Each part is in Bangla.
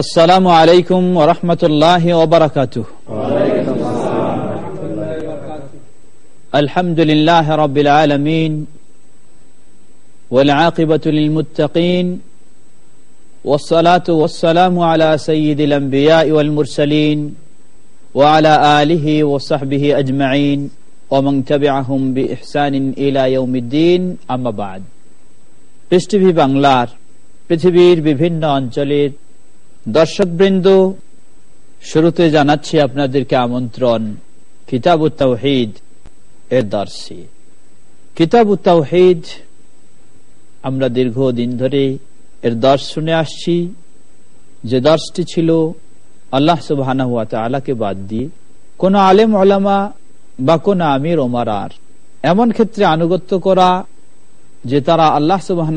السلام عليكم ورحمة الله وبركاته الحمد لله رب العالمين والعاقبة للمتقين والصلاة والسلام على سيد الأنبياء والمرسلين وعلى آله وصحبه أجمعين ومن تبعهم بإحسان إلى يوم الدين أما بعد পৃষ্টিভি বাংলার পৃথিবীর বিভিন্ন অঞ্চলের দর্শকবৃন্দ, শুরুতে জানাচ্ছি আপনাদেরকে আমন্ত্রণ। কিতাব তাওহিদ এর দর্শে। কিতাব তাওহিদ, আমরা দীর্ঘদিন ধরে এর দর্শ শুনে আসছি। যে দর্শটি ছিল, আল্লাহ সুবাহ আলাকে বাদ দিয়ে কোন আলেম আলামা বা কোন আমির ওমারার এমন ক্ষেত্রে আনুগত্য করা যে তারা আল্লাহ সুবাহ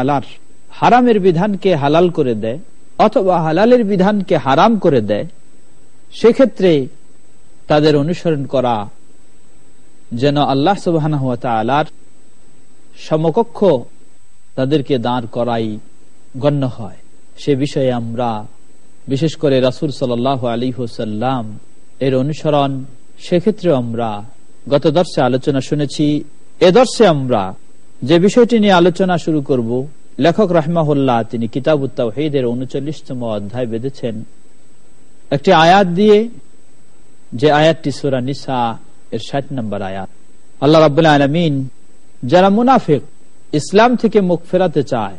আলার হারামের বিধানকে হালাল করে দেয় অথবা হালালের বিধানকে হারাম করে দেয়, সেক্ষেত্রে তাদের অনুসরণ করা যেন আল্লাহ সুবাহ সমকক্ষ তাদেরকে দাঁড় করাই গণ্য হয়। সে বিষয়ে আমরা, বিশেষ করে রাসুল সাল আলী হোসাল্লাম এর অনুসরণ সেক্ষেত্রে আমরা গত দর্শে আলোচনা শুনেছি। এ দর্শে আমরা যে বিষয়টি নিয়ে আলোচনা শুরু করব লেখক রাহমাহুল্লাহ তিনি কিতাব উত্তাহিদের উনচল্লিশতম অধ্যায় বেঁধেছেন। একটি আয়াত দিয়ে যে আয়াতটি সুরা নিসা এর ষাট নম্বর আয়াত। আল্লাহ রাবুল্লাহ আলমিন যারা মুনাফিক, ইসলাম থেকে মুখ ফেরাতে চায়,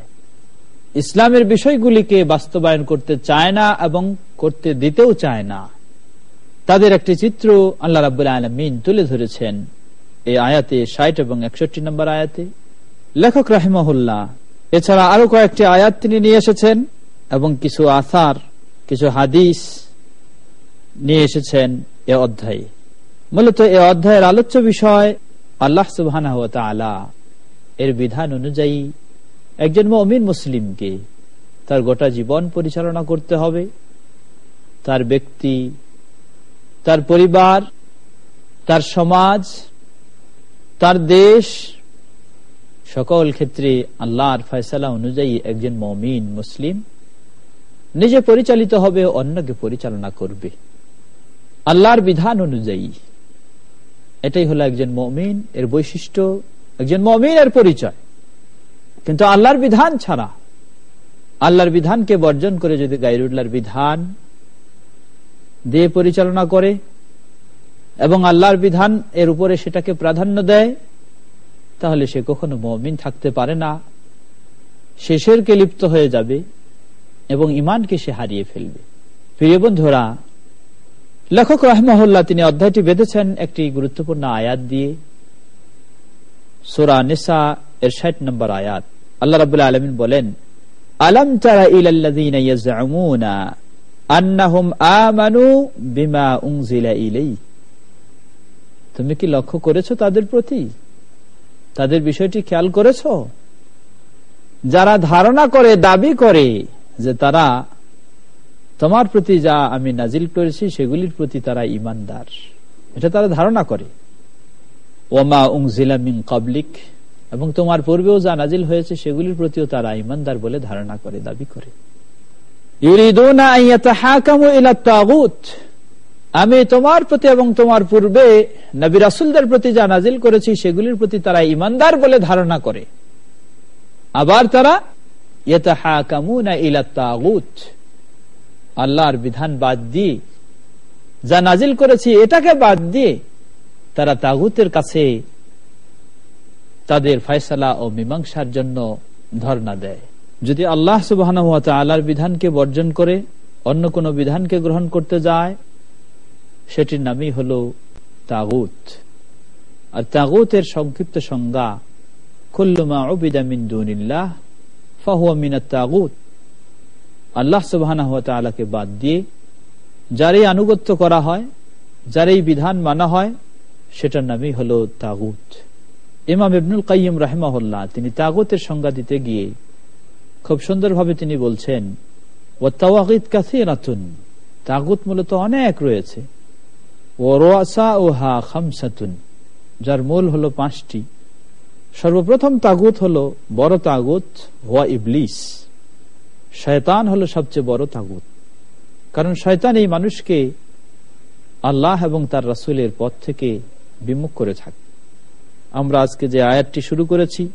ইসলামের বিষয়গুলিকে বাস্তবায়ন করতে চায় না এবং করতে দিতেও চায় না, তাদের একটি চিত্র আল্লাহ রাবুল্লাহ আলমিন তুলে ধরেছেন। এই আয়াতে ষাট এবং একষট্টি নম্বর আয়াতে লেখক রাহিমহুল্লাহ এছাড়া আরও কয়েকটি আয়াত তিনি নিয়ে এসেছেন এবং কিছু আসার, কিছু হাদিস নিয়ে এসেছেন এ অধ্যায়ে। মূলত এ অধ্যায়ের আলোচ্য বিষয় আল্লাহ সুবাহ এর বিধান অনুযায়ী একজন মমিন মুসলিমকে তার গোটা জীবন পরিচালনা করতে হবে, তার ব্যক্তি, তার পরিবার, তার সমাজ, তার দেশ সকল ক্ষেত্রে আল্লাহর ফয়সালা অনুযায়ী একজন মমিন, মুসলিম নিজে পরিচালিত হবে, অন্যকে পরিচালনা করবে। আল্লাহর বিধান অনুযায়ী। এটাই হলো একজন মমিন এর বৈশিষ্ট্য, একজন মমিন এর পরিচয়। কিন্তু আল্লাহর বিধান ছাড়া, আল্লাহর বিধানকে বর্জন করে যদি গাইরুল্লাহর বিধান দিয়ে পরিচালনা করে এবং আল্লাহর বিধান এর উপরে সেটাকে প্রাধান্য দেয় তাহলে সে কখনো মমিন থাকতে পারে না। শেষেরকে লিপ্ত হয়ে যাবে এবং ইমানকে সে হারিয়ে ফেলবে। প্রিয় বন্ধুরা, লেখক রহমহল্লা তিনি অধ্যায়টি বেঁধেছেন একটি গুরুত্বপূর্ণ আয়াত দিয়ে। সোরা নিসা এর ষাট নম্বর আয়াত। আল্লাহ রাবুল্লাহ আলমিন বলেন, আলম তারা ইলাল্লাযীনা তুমি কি লক্ষ্য করেছ তাদের প্রতি? তাদের বিষয়টি খেয়াল করেছ? যারা ধারণা করে, দাবি করে যে তারা তোমার প্রতি যা আমি নাজিল করেছি, সেগুলির প্রতি তারা ইমানদার। এটা তারা ধারণা করে। ওমা উংজিলামিং কাবলিক এবং তোমার পূর্বেও যা নাজিল হয়েছে, সেগুলির প্রতিও তারা ইমানদার বলে ধারণা করে, দাবি করে। আমি তোমার প্রতি এবং তোমার পূর্বে নবী রাসুলদের প্রতি যা নাজিল করেছি, সেগুলির প্রতি তারা ইমানদার বলে ধারণা করে। আবার তারা আল্লাহর বিধান বাদ দিয়ে, যা নাজিল করেছি এটাকে বাদ দিয়ে তারা তাগুতের কাছে তাদের ফয়সলা ও মীমাংসার জন্য ধর্ণা দেয়। যদি আল্লাহ সুবাহ আল্লাহর বিধানকে বর্জন করে, অন্য কোন বিধানকে গ্রহণ করতে যায় সেটির নামই হল তাগুত। আর তাগুতের সংক্ষিপ্ত সংজ্ঞা ফাহুয়া বাদ দিয়ে আনুগত্য করা হয় বিধান মানা হয়, সেটার নামই তিনি তাগুতের সংজ্ঞা দিতে গিয়ে খুব সুন্দরভাবে তিনি বলছেন ও তাওয়াকিদ কাছে তাগুত মূলত অনেক রয়েছে। যার মূল হলো পাঁচটি। সর্বপ্রথম তাগুত হলো বড় তাগুত ওয়া ইবলিস। শয়তান হলো সবচেয়ে বড় তাগুত। কারণ শয়তান এই মানুষকে আল্লাহ এবং তার রাসুলের পথ থেকে বিমুখ করে থাকে। আমরা আজকে যে আয়াতটি শুরু করেছি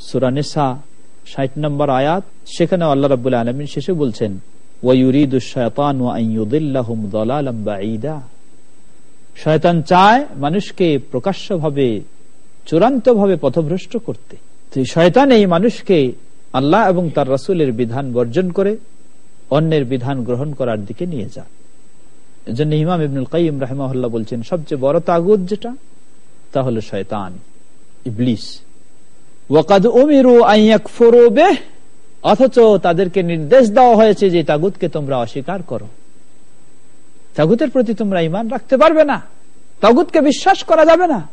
সুরানেসা ষাট নম্বর আয়াত সেখানে আল্লাহ রাবুল আলমিন শেষে বলছেন শয়তান চায় মানুষকে প্রকাশ্যভাবে, চূড়ান্তভাবে পথভ্রষ্ট করতে। শয়তান এই মানুষকে আল্লাহ এবং তার রাসুলের বিধান বর্জন করে, অন্যের বিধান গ্রহণ করার দিকে নিয়ে যায়। এজন্য ইমাম ইবনুল কাইম রাহমাহুল্লাহ বলছেন, সবচেয়ে বড় তাগুদ যেটা, তা হলো শয়তান, ইবলিস। ওয়াকাদ উমিরু আইয়াকফুরু অথচ তাদেরকে নির্দেশ দেওয়া হয়েছে যে তাগুতকে তোমরা অস্বীকার করো। তাগুতের প্রতি তোমরা ইমান রাখতে পারবে না। তাগুতকে বিশ্বাস করা যাবে না।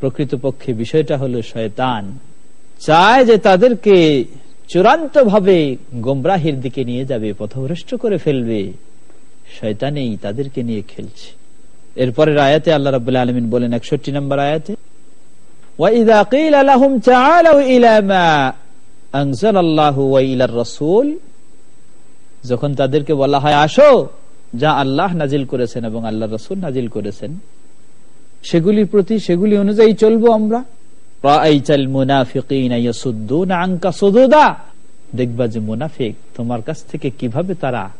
প্রকৃতপক্ষে বিষয়টা হলো শয়তান চায় যে তাদেরকে চূড়ান্ত ভাবে গোমরাহির দিকে নিয়ে যাবে, পথভ্রষ্ট করে ফেলবে। শয়তানেই তাদেরকে নিয়ে খেলছে। এরপরের আয়াতে আল্লাহ রাবুল আলমিন বলেন একষট্টি নম্বর আয়াতে যখন তাদেরকে বলা হয়, আসো। যা আল্লাহ নাজিল করেছেন এবং আল্লাহ রসুল নাজিল করেছেন। সেগুলির প্রতি, সেগুলি অনুযায়ী চলবো আমরা। দেখবা যে মুনাফিক তোমার কাছ থেকে কীভাবে তারা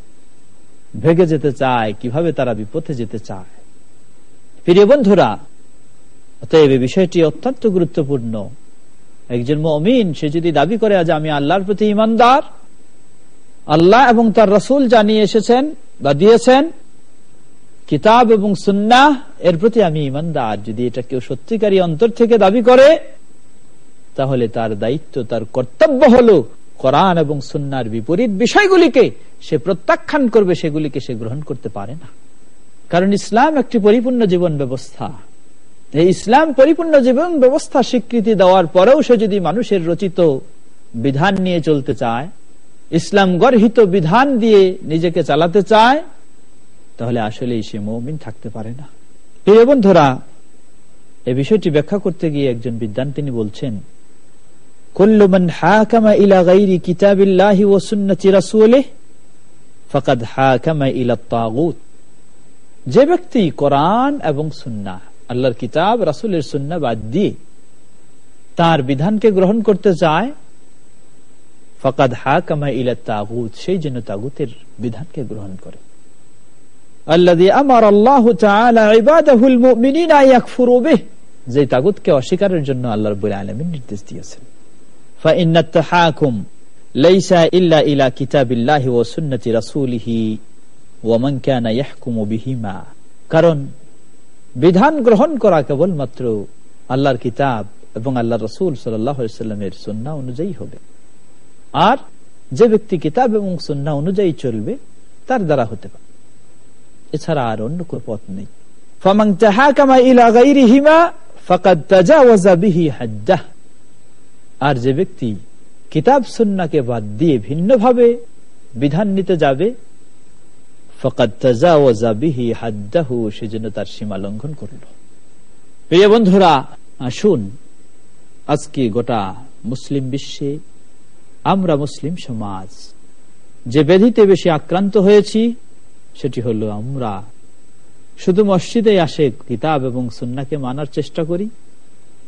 ভেগে যেতে চায়, কীভাবে তারা বিপথে যেতে চায়। প্রিয় বন্ধুরা, অতএব বিষয়টি অত্যন্ত গুরুত্বপূর্ণ। একজন মমিন, সে যদি দাবি করে যে আমি আল্লাহর প্রতি ইমানদার, আল্লাহ এবং তার রসুল জানিয়ে এসেছেন বা দিয়েছেন, কিতাব এবং সুন্না এর প্রতি আমি ইমানদার। যদি এটা কেউ সত্যিকারী অন্তর থেকে দাবি করে, তাহলে তার দায়িত্ব, তার কর্তব্য হলো কোরআন এবং সুন্নার বিপরীত বিষয়গুলিকে সে প্রত্যাখ্যান করবে, সেগুলিকে সে গ্রহণ করতে পারে না। কারণ ইসলাম একটি পরিপূর্ণ জীবন ব্যবস্থা। এই ইসলাম পরিপূর্ণ জীবন ব্যবস্থা স্বীকৃতি দেওয়ার পরেও সে যদি মানুষের রচিত বিধান নিয়ে চলতে চায়, ইসলাম গর্হিত বিধান দিয়ে নিজেকে চালাতে চায়, তাহলে আসলে সে মৌমিন থাকতে পারে না। প্রিয় বন্ধুরা এই বিষয়টি ব্যাখ্যা করতে গিয়ে একজন বিদ্যান তিনি বলছেন যে ব্যক্তি কোরআন এবং সুন্নাহ আল্লাহর কিতাব, রাসুলের সুন্না বাদ দিয়ে তার বিধানকে গ্রহণ করতে যায় ফকাদ হা কামা ইলা তাগুত, সেই জন্য তাগুতের বিধানকে গ্রহণ করে। অস্বীকারের জন্য নির্দেশ দিয়েছেন। কারণ বিধান গ্রহণ করা কেবলমাত্র আল্লাহর কিতাব এবং আল্লাহ রসুল সাল্লামের সন্না অনুযায়ী হবে। আর যে ব্যক্তি কিতাব এবং সন্না অনুযায়ী চলবে, তার দ্বারা হতে পারে। এছাড়া আর অন্য কোন পথ নেই। আর যে ব্যক্তি কিতাব সন্নাকে বাদ দিয়ে ভিন্নভাবে বিধান নিতে যাবে সেজন্য তার সীমা লঙ্ঘন করল। প্রিয় বন্ধুরা, আসুন, আজকে গোটা মুসলিম বিশ্বে, আমরা মুসলিম সমাজ, যে ব্যাধিতে বেশি আক্রান্ত হয়েছি, সেটি হলো আমরা। শুধু মসজিদে আসে কিতাব এবং সুন্নাকে মানার চেষ্টা করি,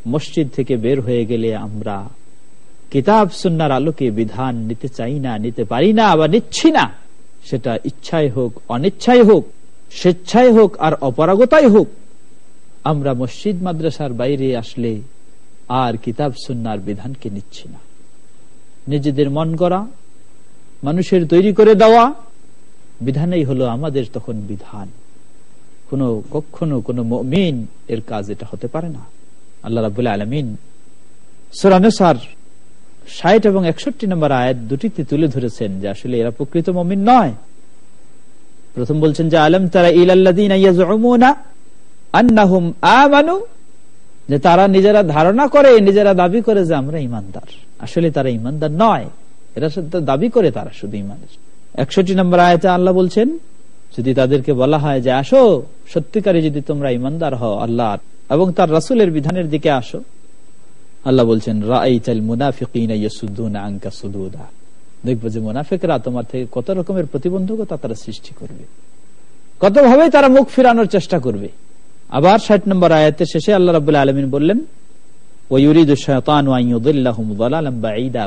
মসজিদ থেকে বের হয়ে গেলে আমরা কিতাব সুন্নার আলোকে বিধান নিতে চাই না, নিতে পারি না বা নিচ্ছি না। সেটা ইচ্ছাই হোক, অনিচ্ছাই হোক, স্বেচ্ছাই হোক আর অপরাগতাই হোক, আমরা মসজিদ মাদ্রাসার বাইরে আসলে আর কিতাব সুন্নার বিধানকে নিচ্ছি না। নিজেদের মন করা মানুষের তৈরি করে দেওয়া, বিধানেই হলো আমাদের তখন বিধান। কোনো কখনো কোনো মিন এর কাজ এটা হতে পারে না। আল্লাহ রাবুল আলমিন সুরানুসার ষাট এবং একষট্টি নম্বর আয়াত দুটিতে তুলে ধরেছেন যে আসলে এরা প্রকৃত মমিন নয়। প্রথম বলছেন যে, আলম তারা আমানু? যে তারা নিজেরা ধারণা করে, নিজেরা দাবি করে যে আমরা ইমানদার আসলে তারা ইমানদার নয়। এরা দাবি করে তারা শুধু ইমানের একষট্টি নম্বর আয়তে আল্লাহ বলছেন, যদি তাদেরকে বলা হয় যে, আসো, সত্যিকারে যদি তোমরা ইমানদার হও আল্লাহ এবং তার রাসুলের বিধানের দিকে আসো আল্লাহ বলছেন দেখব যে মুনাফিকরা তোমার থেকে কত রকমের প্রতিবন্ধকতা তারা সৃষ্টি করবে। কতভাবে তারা মুখ ফিরানোর চেষ্টা করবে। আবার ষাট নম্বর আয়াতের শেষে আল্লাহ রাবুল্লাহ আলমিন বললেন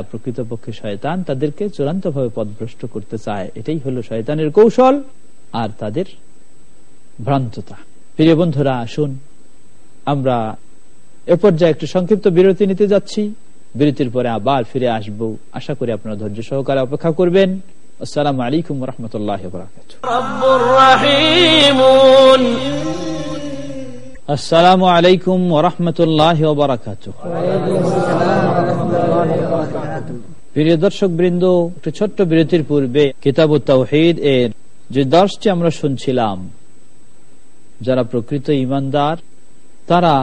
প্রকৃতপক্ষে শয়তান তাদেরকে চূড়ান্ত ভাবে পদভ্রষ্ট করতে চায়। এটাই হলো শয়তানের কৌশল আর তাদের ভ্রান্ততা। প্রিয় বন্ধুরা, আসুন, আমরা এ পর্যায়ে একটু সংক্ষিপ্ত বিরতি নিতে যাচ্ছি। বিরতির পরে আবার ফিরে আসব। আশা করি আপনারা ধৈর্য সহকারে অপেক্ষা করবেন। আসসালামু আলাইকুম রহমতুল্লাহ আসসালামু আলাইকুম ওরহমতুল্লাহ প্রিয় দর্শক বৃন্দ একটু ছোট্ট বিরতির পূর্বে কিতাব তাওহিদ এর যে দর্শটি আমরা শুনছিলাম যারা প্রকৃত ইমানদার তারা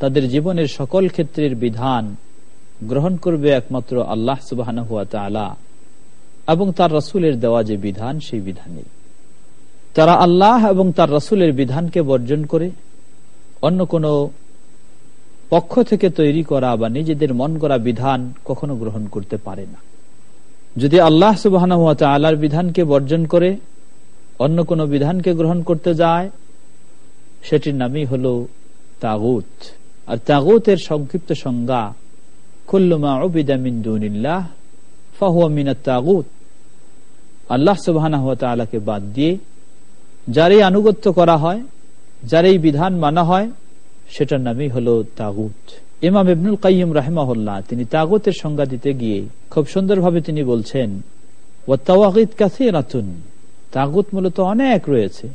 তাদের জীবনের সকল ক্ষেত্রের বিধান গ্রহণ করবে একমাত্র আল্লাহ সুবাহ এবং তার রসুলের দেওয়া যে বিধান, সেই বিধানে তারা আল্লাহ এবং তার রসুলের বিধানকে বর্জন করে অন্য কোন পক্ষ থেকে তৈরি করা বা নিজেদের মন করা বিধান কখনো গ্রহণ করতে পারে না। যদি আল্লাহ সুবাহ আল্লাহর বিধানকে বর্জন করে অন্য কোন বিধানকে গ্রহণ করতে যায়, সেটির নামই হল তাগুত। আর তাগুতের সংক্ষিপ্ত সংজ্ঞা খুল্লুমা ওবিদামিন্দুনিল্লাহ ফাহুয়া মিনা তাগুত আল্লাহ সুবাহ বাদ দিয়ে যারই আনুগত্য করা হয় যার এই বিধান মানা হয়, সেটার নামই হলো তাগুত। ইমাম ইবনুল কাইম রাহেমাহুল্লাহ তিনি তাগুতের সংজ্ঞা দিতে গিয়ে খুব সুন্দরভাবে তিনি বলছেন ও তাওয়াকিদ কাছে রাতুন তাগুত মূলত অনেক রয়েছে।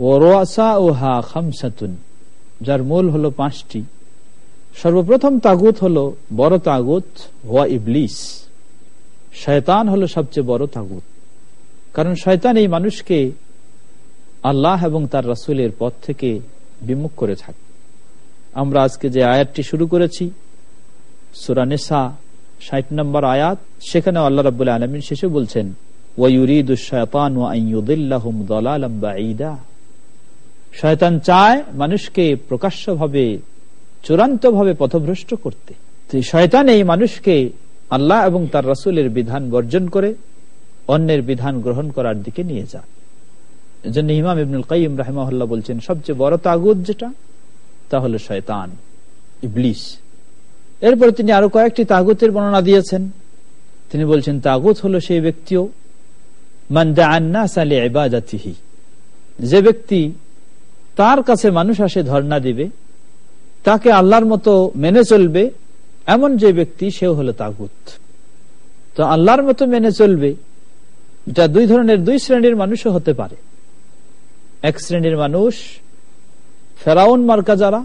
ও রোয়াসা ও হা খামসাতুন। যার মূল হলো পাঁচটি। সর্বপ্রথম তাগুত হলো বড় তাগুত, হোয়া ইবলিস। শয়তান হলো সবচেয়ে বড় তাগুত। কারণ শয়তান এই মানুষকে আল্লাহ এবং তার রাসুলের পথ থেকে বিমুখ করে থাকে। আমরা আজকে যে আয়াতটি শুরু করেছি সুরানেসা ষাট নম্বর আয়াত, সেখানে আল্লাহ রাবুল আলমিন শেষে বলছেন শয়তান চায় মানুষকে প্রকাশ্যভাবে, চূড়ান্তভাবে পথভ্রষ্ট করতে। শয়তান এই মানুষকে আল্লাহ এবং তার রাসুলের বিধান বর্জন করে, অন্যের বিধান গ্রহণ করার দিকে নিয়ে যায়। জন্য ইমাম ইবনুল কাইম রাহেমাহুল্লাহ বলছেন, সবচেয়ে বড় তাগুদ যেটা, তা হলো শয়তান, ইবলিস। এরপরে তিনি আরও কয়েকটি তাগুতের বর্ণনা দিয়েছেন। তিনি বলছেন, তাগুত হলো সেই ব্যক্তিও যে ব্যক্তি তার কাছে মানুষ আসে ধর্ণা দিবে, তাকে আল্লাহর মতো মেনে চলবে, এমন যে ব্যক্তি সেও হলো তাগুত। তো আল্লাহর মতো মেনে চলবে, এটা দুই ধরনের, দুই শ্রেণির মানুষও হতে পারে। এক শ্রেণির মানুষ ফেরাউন মার্কা যারা,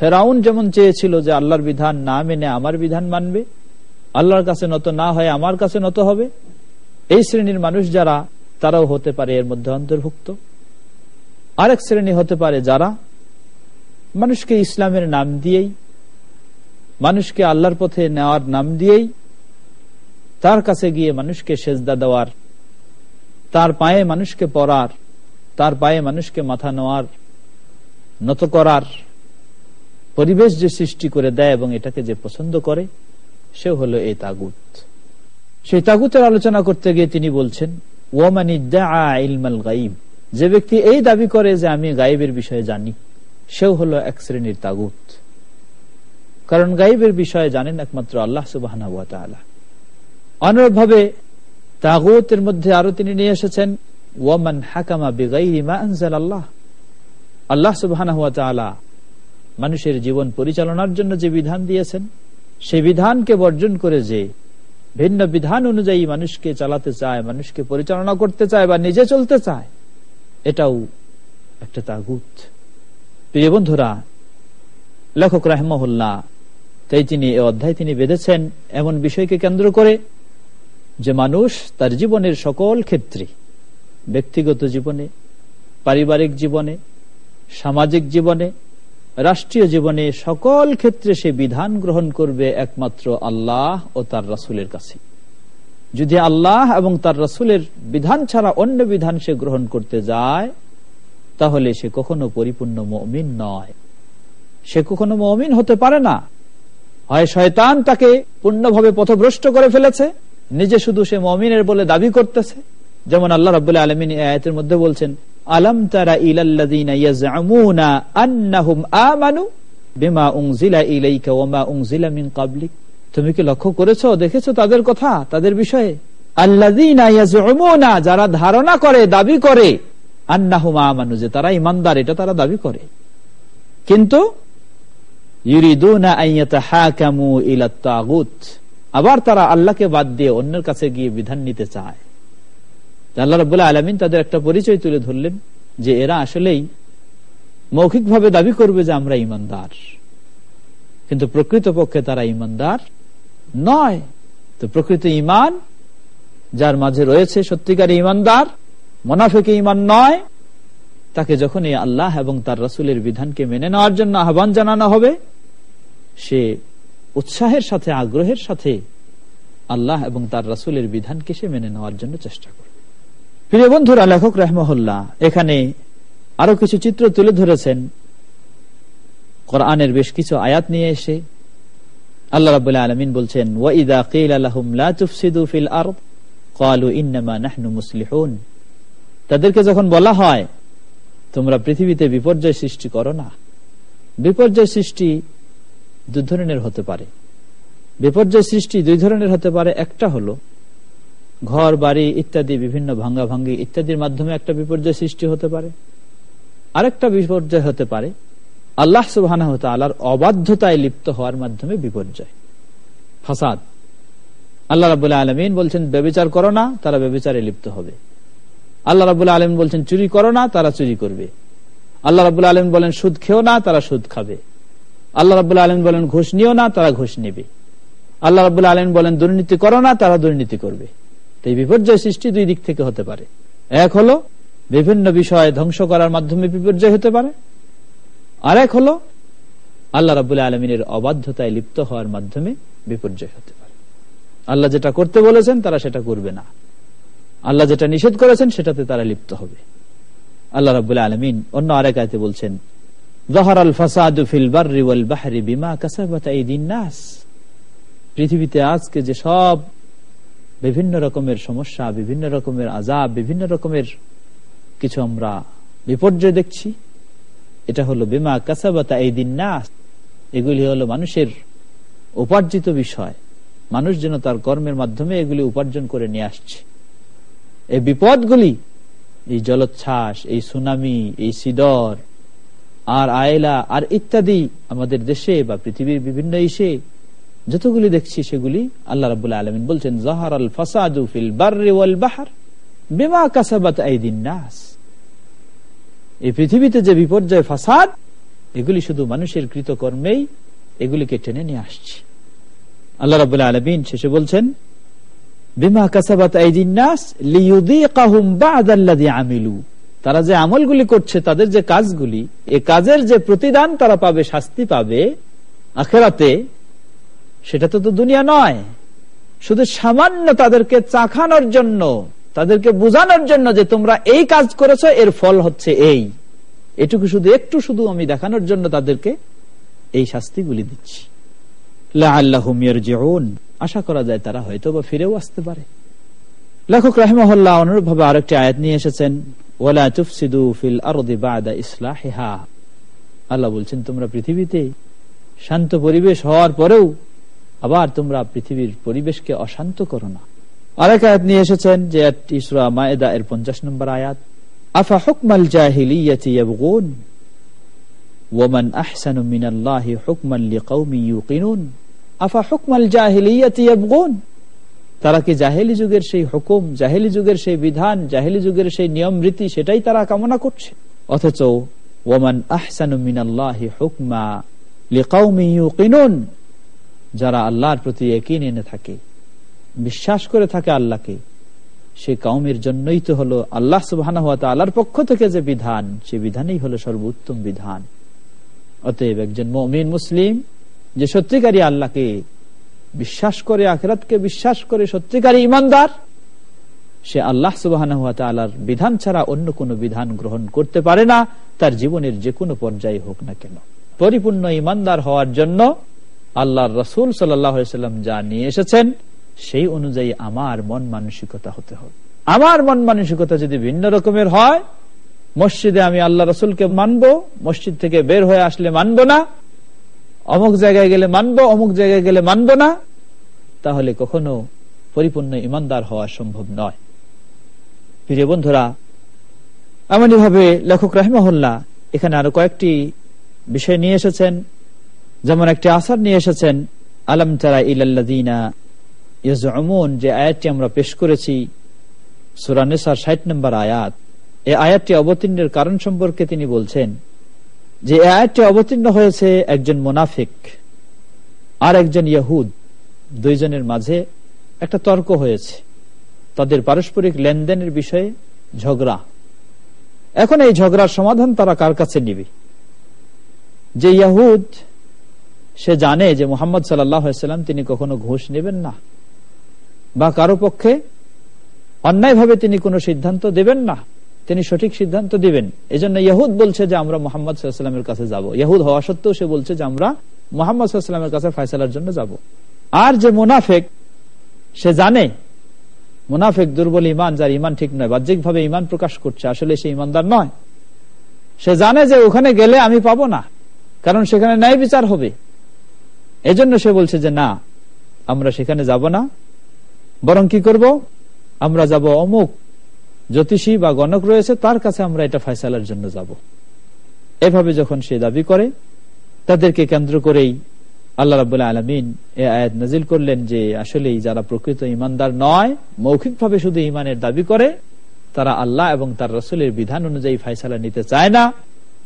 ফেরাউন যেমন চেয়েছিল যে আল্লাহর বিধান না মেনে আমার বিধান মানবে, আল্লাহর কাছে নত না হয় আমার কাছে নত হবে, এই শ্রেণির মানুষ যারা, তারাও হতে পারে এর মধ্যে অন্তর্ভুক্ত। আরেক শ্রেণি হতে পারে যারা মানুষকে ইসলামের নাম দিয়েই, মানুষকে আল্লাহর পথে নেওয়ার নাম দিয়েই তার কাছে গিয়ে মানুষকে সেজদা দেওয়ার, তার পায়ে মানুষকে পড়ার তার পায়ে মানুষকে মাথা নেওয়ার, নত করার পরিবেশ যে সৃষ্টি করে দেয় এবং এটাকে যে পছন্দ করে সে হলো এই তাগুত। সেই তাগুতের আলোচনা করতে গিয়ে তিনি বলছেন ওমানি গাইব যে ব্যক্তি এই দাবি করে যে আমি গাইবের বিষয়ে জানি, সেও হলো এক শ্রেণির তাগুত। কারণ গাইবের বিষয়ে জানেন একমাত্র আল্লাহ সুবাহ অনুরূপ ভাবে তাগুতের মধ্যে আরও তিনি নিয়ে এসেছেন, ওয়ামান হাকামা বেগাইরি মা আনজাল আল্লাহ আল্লাহ সুবাহ মানুষের জীবন পরিচালনার জন্য যে বিধান দিয়েছেন সেই বিধানকে বর্জন করে যে ভিন্ন বিধান অনুযায়ী মানুষকে চালাতে চায়, মানুষকে পরিচালনা করতে চায় বা নিজে চলতে চায় এটাও একটা তাগুত। প্রিয় বন্ধুরা, লেখক রাহমহল্লা তাই তিনি এ অধ্যায় তিনি বেঁধেছেন এমন বিষয়কে কেন্দ্র করে যে মানুষ তার জীবনের সকল ক্ষেত্রে, ব্যক্তিগত জীবনে, পারিবারিক জীবনে, সামাজিক জীবনে, রাষ্ট্রীয় জীবনে সকল ক্ষেত্রে সে বিধান গ্রহণ করবে একমাত্র আল্লাহ ও তার রাসুলের কাছে। যদি আল্লাহ এবং তার রাসুলের বিধান ছাড়া অন্য বিধান সে গ্রহণ করতে যায়, তাহলে সে কখনো পরিপূর্ণ মমিন নয়। সে কখনো মমিন হতে পারে না। হয় শয়তান তাকে পূর্ণভাবে পথভ্রষ্ট করে ফেলেছে, নিজে শুধু সে মমিনের বলে দাবি করতেছে। যেমন আল্লাহ রাবুল্লাহ আলমিন আয়াতের মধ্যে বলছেন, আলম তারা আমানু বিমা ইলাইকা ওমা উংজিলা মিন কাবলিক তুমি কি লক্ষ্য করেছ, দেখেছ তাদের কথা, তাদের বিষয়ে? যারা ধারণা করে, দাবি করে যে তারা ইমানদার, এটা তারা দাবি করে। কিন্তু আবার তারা আল্লাহকে বাদ দিয়ে অন্যের কাছে গিয়ে বিধান নিতে চায়। আল্লাহ রবাহ আলমিন তাদের একটা পরিচয় তুলে ধরলেন, যে এরা আসলেই মৌখিকভাবে দাবি করবে যে আমরা ইমানদার। কিন্তু প্রকৃত পক্ষে তারা ইমানদার নয়। তো প্রকৃত ইমান যার মাঝে রয়েছে সত্যিকার ইমানদার মোনাফেকে ইমান নয়, তাকে যখন এই আল্লাহ এবং তার রসুলের বিধানকে মেনে নেওয়ার জন্য আহ্বান জানানো হবে, সে উৎসাহের সাথে, আগ্রহের সাথে আল্লাহ এবং তার রসুলের বিধানকে সে মেনে নেওয়ার জন্য চেষ্টা করবে। প্রিয় বন্ধুরা, লেখক রহমহল্লা এখানে আরও কিছু চিত্র তুলে ধরেছেন। কোরআনের বেশ কিছু আয়াত নিয়ে এসে আল্লাহ রাবুল্লাহ আলমিন বলছেন তাদেরকে যখন বলা হয়, তোমরা পৃথিবীতে বিপর্যয় সৃষ্টি করো না। বিপর্যয় সৃষ্টি দুই ধরনের হতে পারে। বিপর্যয় সৃষ্টি দুই ধরনের হতে পারে। একটা হলো ঘর, বাড়ি ইত্যাদি বিভিন্ন ভাঙ্গা ভাঙ্গি ইত্যাদির মাধ্যমে একটা বিপর্যয় সৃষ্টি হতে পারে। আরেকটা বিপর্যয় হতে পারে আল্লাহ সুবাহ অবাধ্যতায় লিপ্ত হওয়ার মাধ্যমে বিপর্যয়। ফাসাদ। আল্লাহ রাবুল্লাহ আলমিন বলছেন, ব্যবচার করো না, তারা ব্যবচারে লিপ্ত হবে। আল্লাহ রাবুল্লাহ আলম বলছেন, চুরি করো না, তারা চুরি করবে। আল্লাহ রাবুল্লাহ আলম বলেন, সুদ খেও না, তারা সুদ খাবে। আল্লাহ রাবুল্লাহ আলম বলেন, ঘুষ নিও না, তারা ঘুষ নেবে। আল্লাহ রাবুল্লাহ আলম বলেন, দুর্নীতি করো না, তারা দুর্নীতি করবে। এই বিপর্যয় সৃষ্টি দুই দিক থেকে হতে পারে। এক হলো, বিভিন্ন বিষয়ে ধ্বংস করার মাধ্যমে বিপর্যয় হতে পারে। আরেক হলো, আল্লাহ রাবুল্লাহ আলমিনের অবাধ্যতায় লিপ্ত হওয়ার মাধ্যমে বিপর্যয় হতে পারে। আল্লাহ যেটা করতে বলেছেন, তারা সেটা করবে না। আল্লাহ যেটা নিষেধ করেছেন, সেটাতে তারা লিপ্ত হবে। আল্লাহ রাবুল্লাহ আলমিন অন্য আরেক আয়তে বলছেন পৃথিবীতে আজকে যে সব বিভিন্ন রকমের সমস্যা, বিভিন্ন রকমের আজাব বিভিন্ন রকমের কিছু আমরা বিপর্যয় দেখছি এটা হলো বিমা কাসাবাতা এই দিন নাস। এগুলি হলো মানুষের উপার্জিত বিষয়। মানুষ যেন তার কর্মের মাধ্যমে এগুলি উপার্জন করে নিয়ে আসছে। এই বিপদগুলি, এই জলোচ্ছ্বাস, এই সুনামি, এই সিডর আর আয়লা, আর ইত্যাদি আমাদের দেশে বা পৃথিবীর বিভিন্ন ইসে, যতগুলি দেখছি সেগুলি আল্লাহ রাবুল্লাহ আলমিন বলছেন জাহার আল ফাসাদু ফিল বাহার বেমা কাসাবাত আইদিন নাস। এই পৃথিবীতে যে বিপর্যয়, ফাসাদ, এগুলি শুধু মানুষের কৃতকর্মেই এগুলিকে টেনে নিয়ে আসছে। আল্লাহ রাবুল্লাহ আলমিন শেষে বলছেন তারা যে আমলগুলি করছে, তাদের যে কাজগুলি, এ কাজের যে প্রতিদান তারা পাবে, শাস্তি পাবে, আখেরাতে সেটা তো দুনিয়া নয়। শুধু সামান্য তাদেরকে চাখানোর জন্য তাদেরকে বোঝানোর জন্য যে তোমরা এই কাজ করেছ, এর ফল হচ্ছে এই। এটুকু শুধু, একটু শুধু আমি দেখানোর জন্য তাদেরকে এই শাস্তিগুলি দিচ্ছি। আশা করা যায় তারা হয়তো বা ফিরেও আসতে পারে। লেখক রাহিমহল্লা অনুরূপ ভাবে আরেকটি আয়াত নিয়ে এসেছেন আল্লাহ বলছেন, তোমরা পৃথিবীতে শান্ত পরিবেশ হওয়ার পরেও আবার তোমরা পৃথিবীর পরিবেশকে অশান্ত করো না। আরেক আয়াত নিয়ে এসেছেন, যে ইসরা মায়েদা এর পঞ্চাশ নম্বর আয়াত। আফা হুকমাল জাহিলিয়াতি ইয়াবগুন? ওয়ামান আহসানু মিনাল্লাহি হুকমান ইউকিনুন? আফা হুকমাল জাহিলিয়াতি ইয়াবগুন? তারা কি জাহেলি যুগের সেই হুকুম, জাহেলি যুগের সেই বিধান, জাহেলি যুগের সেই নিয়ম, রীতি, সেটাই তারা কামনা করছে? অথচ ওমান আহসানু মিনাল্লাহি হুকমা লিকাউমি ইউকিনুন? যারা আল্লাহর প্রতি একই এনে থাকে। বিশ্বাস করে থাকে আল্লাহকে। সে কাউমের জন্যই তো হলো আল্লাহ সুবাহ আল্লাহর পক্ষ থেকে যে বিধান, সে বিধানই হলো সর্বোত্তম বিধান। অতএব একজন মমিন মুসলিম যে সত্যিকারী আল্লাহকে বিশ্বাস করে, আখেরাতকে বিশ্বাস করে সত্যিকারী ইমানদার সে আল্লাহ সুবাহ বিধান ছাড়া অন্য কোনো বিধান গ্রহণ করতে পারে না, তার জীবনের যে কোনো পর্যায়ে হোক না কেন। পরিপূর্ণ ইমানদার হওয়ার জন্য আল্লাহ রসুল সাল্লাম যা নিয়ে এসেছেন সেই অনুযায়ী আমার মন মানসিকতা হতে হবে। আমার মন মানসিকতা যদি ভিন্ন রকমের হয়, মসজিদে আমি আল্লাহ রসুলকে মানব, মসজিদ থেকে বের হয়ে আসলে মানব না, অমুক জায়গায় গেলে মানব, অমুক জায়গায় গেলে মানব না, তাহলে কখনো পরিপূর্ণ ইমানদার হওয়া সম্ভব নয়। প্রিয় বন্ধুরা এমনই ভাবে লেখক রাহিমহল্লা এখানে আরও কয়েকটি বিষয় নিয়ে এসেছেন। যেমন একটি আসার নিয়ে এসেছেন, আলম তারা ইলাল্লাদিনা ইয়াজমুন, যে আয়াতটি আমরা পেশ করেছি সুরানেসার ষাট নম্বর আয়াত এই আয়াতটি অবতীর্ণের কারণ সম্পর্কে তিনি বলছেন যে আয়াতটি অবতীর্ণ হয়েছে একজন মোনাফিক আর একজন ইয়াহুদ, দুইজনের মাঝে একটা তর্ক হয়েছে। তাদের পারস্পরিক লেনদেনের বিষয়ে ঝগড়া। এখন এই ঝগড়ার সমাধান তারা কার কাছে নিবে? যে ইয়াহুদ, সে জানে যে মোহাম্মদ সাল্লাম তিনি কখনো ঘুষ নেবেন না। বা কারও পক্ষে অন্যায়ভাবে তিনি কোনো সিদ্ধান্ত দেবেন না, তিনি সঠিক সিদ্ধান্ত দিবেন। এই জন্য ইয়াহুদ বলছে যে আমরা মোহাম্মদ সাল্লামের কাছে যাব। ইয়াহুদ হওয়া সত্ত্বেও সে বলছে যে আমরা মোহাম্মদ সাল্লামের কাছে ফয়সালার জন্য যাব। আর যে মুনাফেক, সে জানে, মুনাফেক দুর্বল ইমান যার ইমান ঠিক নয় বাহ্যিক ভাবে ইমান প্রকাশ করছে, আসলে সে ইমানদার নয়। সে জানে যে ওখানে গেলে আমি পাবো না, কারণ সেখানে ন্যায় বিচার হবে। এজন্য সে বলছে যে না, আমরা সেখানে যাব না। বরং কি করব? আমরা যাব অমুক জ্যোতিষী বা গণক রয়েছে, তার কাছে আমরা এটা ফয়সালার জন্য যাব। এভাবে যখন সে দাবি করে, তাদেরকে কেন্দ্র করেই আল্লাহ রাবুল্লাহ আলমিন এ আয়াত নাজিল করলেন যে আসলে যারা প্রকৃত ইমানদার নয়, মৌখিকভাবে শুধু ইমানের দাবি করে, তারা আল্লাহ এবং তার রসুলের বিধান অনুযায়ী ফাইসালা নিতে চায় না,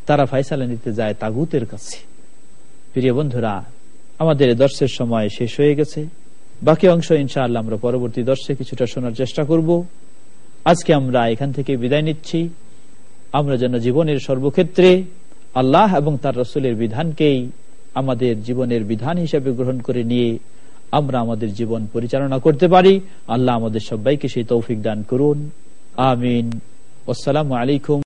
তারা ফাইসালা নিতে যায় তাগুতের কাছে। প্রিয় বন্ধুরা, আমাদের দর্শের সময় শেষ হয়ে গেছে। বাকি অংশ ইনশাআল্লাহ আমরা পরবর্তী দর্শে কিছুটা শোনার চেষ্টা করব। আজকে আমরা এখান থেকে বিদায় নিচ্ছি। আমরা যেন জীবনের সর্বক্ষেত্রে আল্লাহ এবং তার রসুলের বিধানকেই আমাদের জীবনের বিধান হিসেবে গ্রহণ করে নিয়ে আমরা আমাদের জীবন পরিচালনা করতে পারি। আল্লাহ আমাদের সবাইকে সেই তৌফিক দান করুন। আমিন। আসসালামু আলাইকুম।